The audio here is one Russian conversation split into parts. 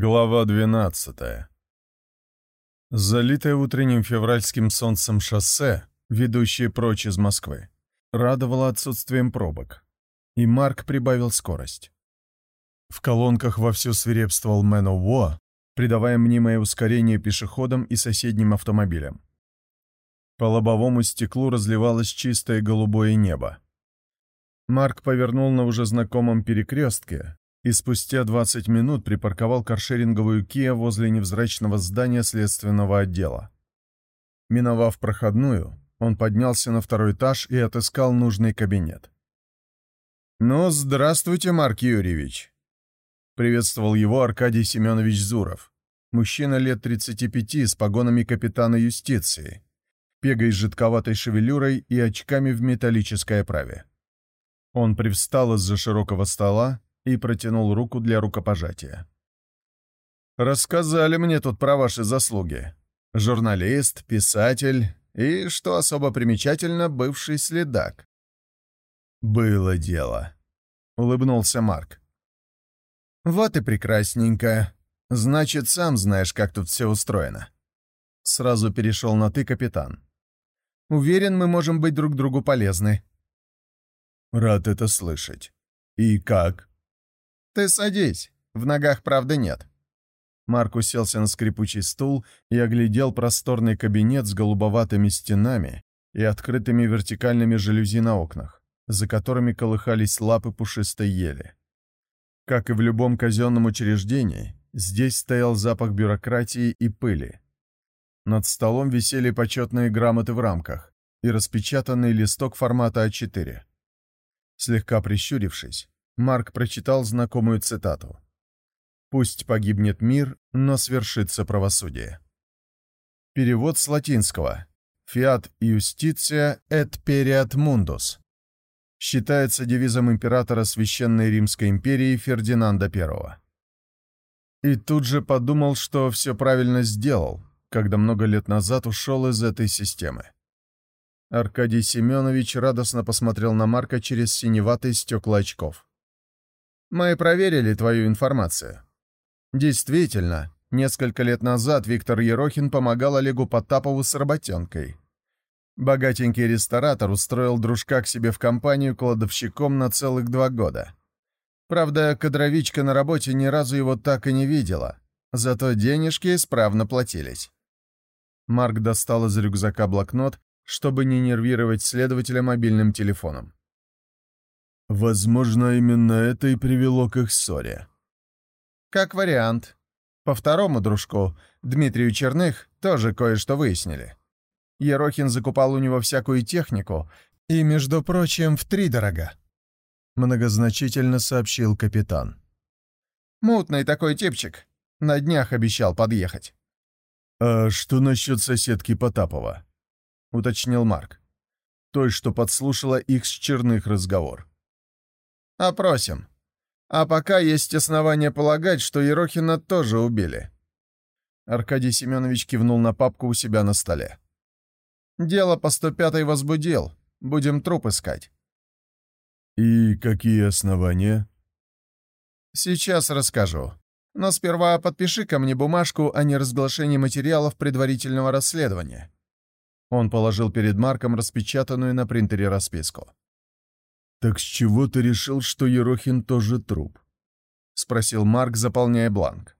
Глава 12 Залитое утренним февральским солнцем шоссе, ведущее прочь из Москвы, радовало отсутствием пробок, и Марк прибавил скорость. В колонках вовсю свирепствовал of War, придавая мнимое ускорение пешеходам и соседним автомобилям. По лобовому стеклу разливалось чистое голубое небо. Марк повернул на уже знакомом перекрестке, и спустя 20 минут припарковал каршеринговую Kia возле невзрачного здания следственного отдела. Миновав проходную, он поднялся на второй этаж и отыскал нужный кабинет. «Ну, здравствуйте, Марк Юрьевич!» Приветствовал его Аркадий Семенович Зуров, мужчина лет 35 с погонами капитана юстиции, пегой с жидковатой шевелюрой и очками в металлической оправе. Он привстал из-за широкого стола, и протянул руку для рукопожатия. «Рассказали мне тут про ваши заслуги. Журналист, писатель и, что особо примечательно, бывший следак». «Было дело», — улыбнулся Марк. «Вот и прекрасненько. Значит, сам знаешь, как тут все устроено». Сразу перешел на «ты», капитан. «Уверен, мы можем быть друг другу полезны». «Рад это слышать. И как?» «Ты садись. В ногах, правда, нет». Марк уселся на скрипучий стул и оглядел просторный кабинет с голубоватыми стенами и открытыми вертикальными жалюзи на окнах, за которыми колыхались лапы пушистой ели. Как и в любом казенном учреждении, здесь стоял запах бюрократии и пыли. Над столом висели почетные грамоты в рамках и распечатанный листок формата А4. Слегка прищурившись, Марк прочитал знакомую цитату. «Пусть погибнет мир, но свершится правосудие». Перевод с латинского «Fiat justitia et periat mundus» считается девизом императора Священной Римской империи Фердинанда I. И тут же подумал, что все правильно сделал, когда много лет назад ушел из этой системы. Аркадий Семенович радостно посмотрел на Марка через синеватые стекла очков. Мы проверили твою информацию. Действительно, несколько лет назад Виктор Ерохин помогал Олегу Потапову с работенкой. Богатенький ресторатор устроил дружка к себе в компанию кладовщиком на целых два года. Правда, кадровичка на работе ни разу его так и не видела, зато денежки исправно платились. Марк достал из рюкзака блокнот, чтобы не нервировать следователя мобильным телефоном. Возможно, именно это и привело к их ссоре. Как вариант. По второму дружку, Дмитрию Черных, тоже кое-что выяснили. Ерохин закупал у него всякую технику, и, между прочим, втридорога. Многозначительно сообщил капитан. Мутный такой типчик. На днях обещал подъехать. «А что насчет соседки Потапова?» — уточнил Марк. Той, что подслушала их с Черных разговор. Опросим. А пока есть основания полагать, что Ерохина тоже убили». Аркадий Семенович кивнул на папку у себя на столе. «Дело по 105-й возбудил. Будем труп искать». «И какие основания?» «Сейчас расскажу. Но сперва подпиши ко мне бумажку о неразглашении материалов предварительного расследования». Он положил перед Марком распечатанную на принтере расписку. «Так с чего ты решил, что Ерохин тоже труп?» — спросил Марк, заполняя бланк.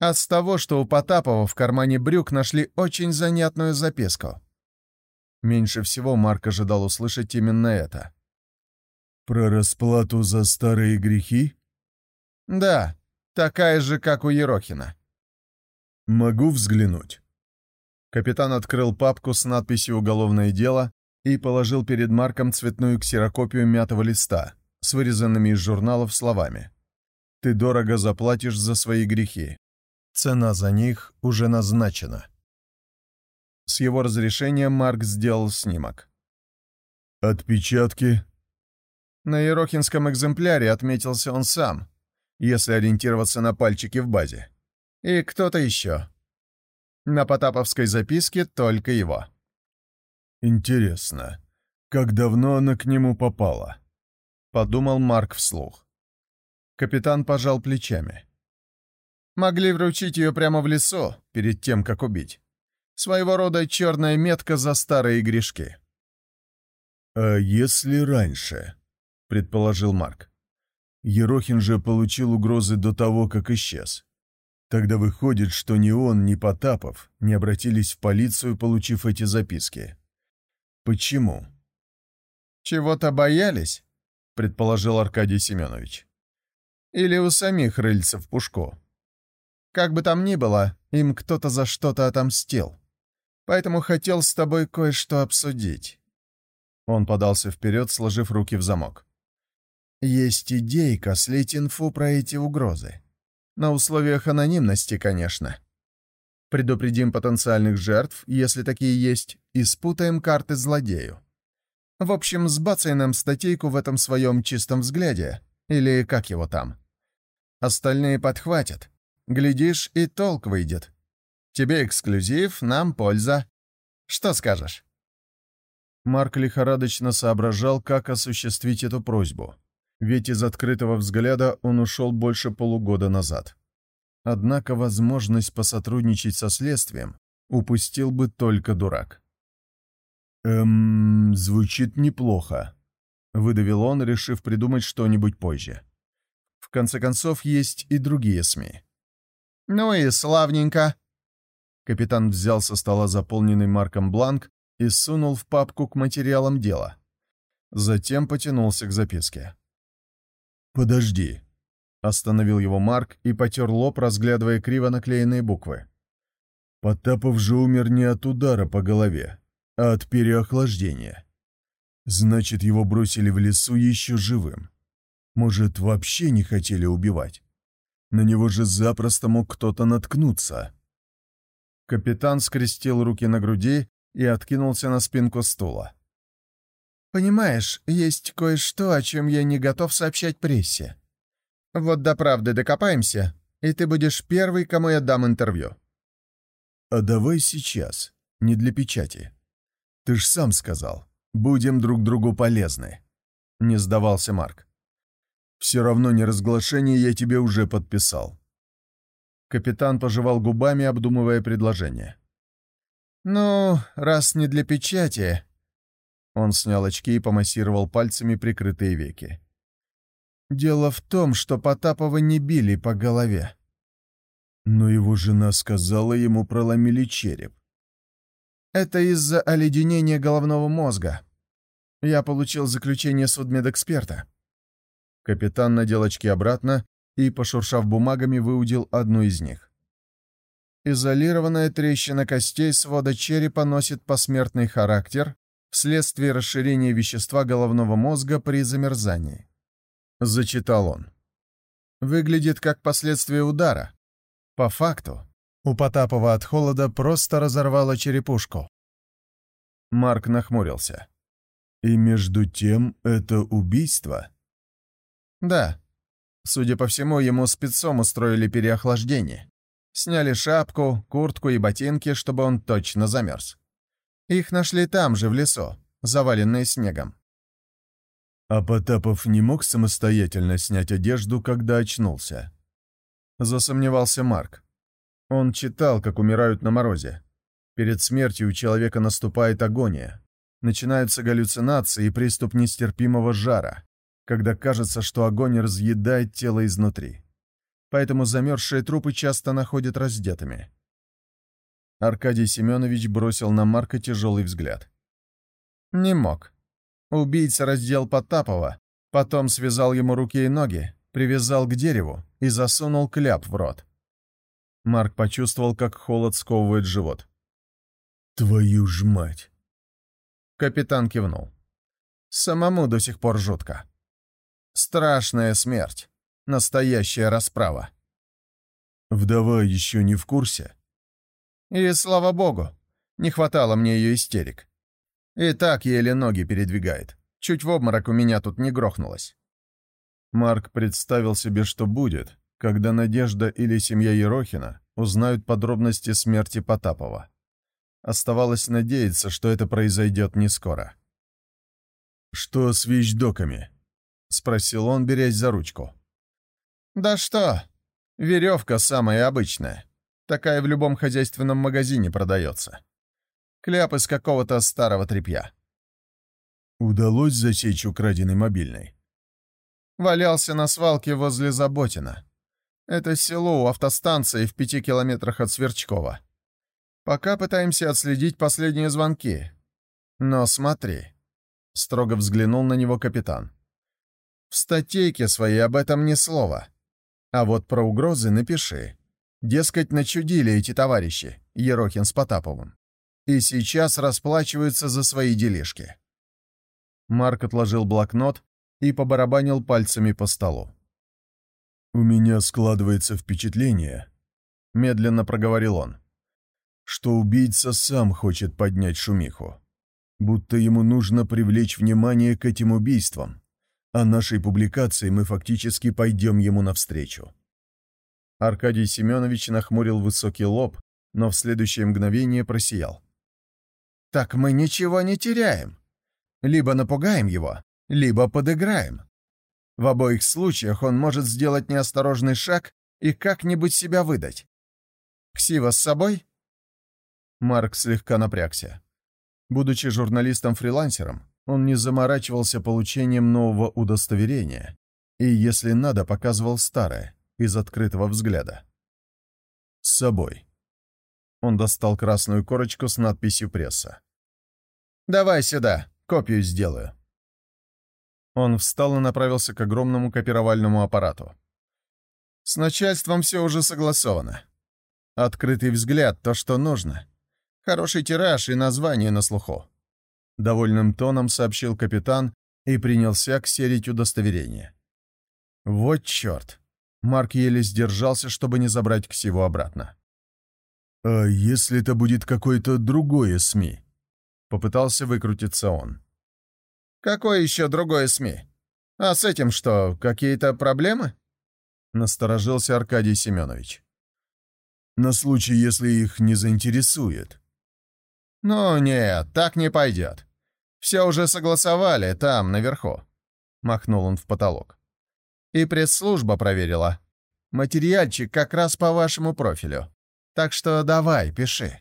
«А с того, что у Потапова в кармане брюк нашли очень занятную записку». Меньше всего Марк ожидал услышать именно это. «Про расплату за старые грехи?» «Да, такая же, как у Ерохина». «Могу взглянуть?» Капитан открыл папку с надписью «Уголовное дело» и положил перед Марком цветную ксерокопию мятого листа с вырезанными из журналов словами. «Ты дорого заплатишь за свои грехи. Цена за них уже назначена». С его разрешения Марк сделал снимок. «Отпечатки?» На Ерохинском экземпляре отметился он сам, если ориентироваться на пальчики в базе. И кто-то еще. На Потаповской записке только его. «Интересно, как давно она к нему попала?» — подумал Марк вслух. Капитан пожал плечами. Могли вручить ее прямо в лесу, перед тем, как убить. Своего рода черная метка за старые грешки. «А если раньше?» — предположил Марк. Ерохин же получил угрозы до того, как исчез. Тогда выходит, что ни он, ни Потапов не обратились в полицию, получив эти записки. Почему? «Чего-то боялись?» — предположил Аркадий Семенович. «Или у самих рыльцев Пушко. Как бы там ни было, им кто-то за что-то отомстил. Поэтому хотел с тобой кое-что обсудить». Он подался вперед, сложив руки в замок. «Есть идейка слить инфу про эти угрозы. На условиях анонимности, конечно. Предупредим потенциальных жертв, если такие есть, и спутаем карты злодею. В общем, сбацай нам статейку в этом своем чистом взгляде, или как его там. Остальные подхватят. Глядишь, и толк выйдет. Тебе эксклюзив, нам польза. Что скажешь?» Марк лихорадочно соображал, как осуществить эту просьбу ведь из открытого взгляда он ушел больше полугода назад. Однако возможность посотрудничать со следствием упустил бы только дурак. «Эм, звучит неплохо», — выдавил он, решив придумать что-нибудь позже. В конце концов, есть и другие СМИ. «Ну и славненько!» Капитан взял со стола заполненный марком бланк и сунул в папку к материалам дела. Затем потянулся к записке. «Подожди», — остановил его Марк и потер лоб, разглядывая криво наклеенные буквы. Потапов же умер не от удара по голове, а от переохлаждения. Значит, его бросили в лесу еще живым. Может, вообще не хотели убивать? На него же запросто мог кто-то наткнуться. Капитан скрестил руки на груди и откинулся на спинку стула. Понимаешь, есть кое-что, о чем я не готов сообщать прессе. Вот до правды докопаемся, и ты будешь первый, кому я дам интервью. А давай сейчас, не для печати. Ты ж сам сказал, будем друг другу полезны. Не сдавался Марк. Все равно не разглашение я тебе уже подписал. Капитан пожевал губами, обдумывая предложение. «Ну, раз не для печати, он снял очки и помассировал пальцами прикрытые веки. «Дело в том, что Потапова не били по голове». Но его жена сказала, ему проломили череп. «Это из-за оледенения головного мозга. Я получил заключение судмедэксперта». Капитан надел очки обратно и, пошуршав бумагами, выудил одну из них. Изолированная трещина костей свода черепа носит посмертный характер вследствие расширения вещества головного мозга при замерзании. Зачитал он. Выглядит как последствие удара. По факту, у Потапова от холода просто разорвало черепушку. Марк нахмурился. «И между тем это убийство?» «Да. Судя по всему, ему спецом устроили переохлаждение. Сняли шапку, куртку и ботинки, чтобы он точно замерз. Их нашли там же, в лесу, заваленные снегом. А Потапов не мог самостоятельно снять одежду, когда очнулся. Засомневался Марк. Он читал, как умирают на морозе. Перед смертью у человека наступает агония. Начинаются галлюцинации и приступ нестерпимого жара, когда кажется, что огонь разъедает тело изнутри. Поэтому замерзшие трупы часто находят раздетыми. Аркадий Семенович бросил на Марка тяжелый взгляд. «Не мог. Убийца раздел Потапова, потом связал ему руки и ноги, привязал к дереву и засунул кляп в рот». Марк почувствовал, как холод сковывает живот. «Твою ж мать!» Капитан кивнул. «Самому до сих пор жутко. Страшная смерть. Настоящая расправа». «Вдова еще не в курсе?» И слава богу, не хватало мне ее истерик. И так еле ноги передвигает. Чуть в обморок у меня тут не грохнулось. Марк представил себе, что будет, когда Надежда или семья Ерохина узнают подробности смерти Потапова. Оставалось надеяться, что это произойдет не скоро. «Что с вещдоками?» — спросил он, берясь за ручку. «Да что? Веревка самая обычная. Такая в любом хозяйственном магазине продается. Кляп из какого-то старого тряпья. Удалось засечь украденный мобильный. Валялся на свалке возле Заботина. Это село у автостанции в пяти километрах от Сверчкова. Пока пытаемся отследить последние звонки. Но смотри. Строго взглянул на него капитан. В статейке своей об этом ни слова. А вот про угрозы напиши. Дескать, начудили эти товарищи, Ерохин с Потаповым. И сейчас расплачиваются за свои делишки. Марк отложил блокнот и побарабанил пальцами по столу. «У меня складывается впечатление», — медленно проговорил он, «что убийца сам хочет поднять шумиху, будто ему нужно привлечь внимание к этим убийствам, а нашей публикации мы фактически пойдем ему навстречу. Аркадий Семенович нахмурил высокий лоб, но в следующее мгновение просиял. «Так мы ничего не теряем. Либо напугаем его, либо подыграем. В обоих случаях он может сделать неосторожный шаг и как-нибудь себя выдать. Ксива с собой?» Марк слегка напрягся. Будучи журналистом-фрилансером, он не заморачивался получением нового удостоверения и, если надо, показывал старое, из открытого взгляда. «С собой». Он достал красную корочку с надписью «Пресса». «Давай сюда, копию сделаю». Он встал и направился к огромному копировальному аппарату. «С начальством все уже согласовано. Открытый взгляд — то, что нужно. Хороший тираж и название на слуху. — довольным тоном сообщил капитан и принялся ксерить удостоверение. «Вот черт!» Марк еле сдержался, чтобы не забрать ксиву обратно. «А если это будет какое-то другое СМИ?» Попытался выкрутиться он. «Какое еще другое СМИ? А с этим что, какие-то проблемы?» Насторожился Аркадий Семенович. «На случай, если их не заинтересует», «Ну нет, так не пойдет. Все уже согласовали там, наверху», — махнул он в потолок. «И пресс-служба проверила. Материальчик как раз по вашему профилю. Так что давай, пиши.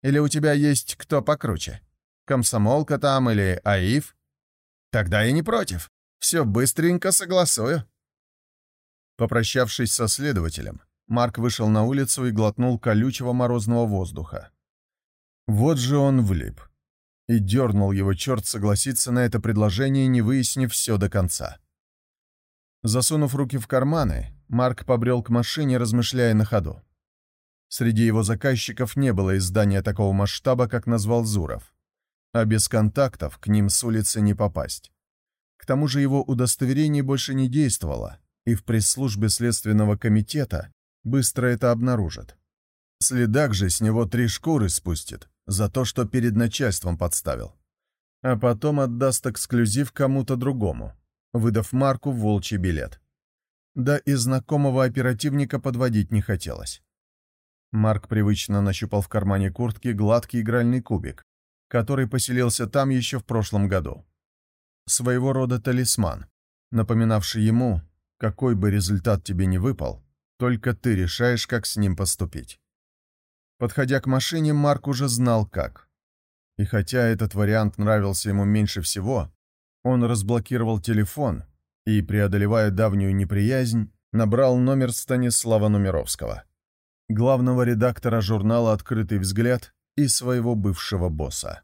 Или у тебя есть кто покруче? Комсомолка там или АИФ? Тогда я не против. Все быстренько согласую». Попрощавшись со следователем, Марк вышел на улицу и глотнул колючего морозного воздуха. Вот же он влип. И дернул его черт согласиться на это предложение, не выяснив все до конца. Засунув руки в карманы, Марк побрел к машине, размышляя на ходу. Среди его заказчиков не было издания такого масштаба, как назвал Зуров. А без контактов к ним с улицы не попасть. К тому же его удостоверение больше не действовало, и в пресс-службе Следственного комитета быстро это обнаружат. Следак же с него три шкуры спустит, за то, что перед начальством подставил. А потом отдаст эксклюзив кому-то другому, выдав Марку волчий билет. Да и знакомого оперативника подводить не хотелось. Марк привычно нащупал в кармане куртки гладкий игральный кубик, который поселился там еще в прошлом году. Своего рода талисман, напоминавший ему, какой бы результат тебе ни выпал, только ты решаешь, как с ним поступить. Подходя к машине, Марк уже знал как. И хотя этот вариант нравился ему меньше всего, он разблокировал телефон и, преодолевая давнюю неприязнь, набрал номер Станислава Нумеровского, главного редактора журнала «Открытый взгляд» и своего бывшего босса.